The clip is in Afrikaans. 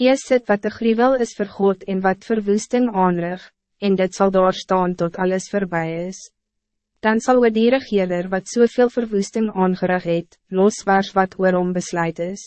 Ees sit wat de gruwel is vir God en wat verwoesting aanrig, en dit zal daar staan tot alles voorbij is. Dan zal we die regeerder wat zoveel verwoesting aangerig het, loswaars wat oorom besluit is.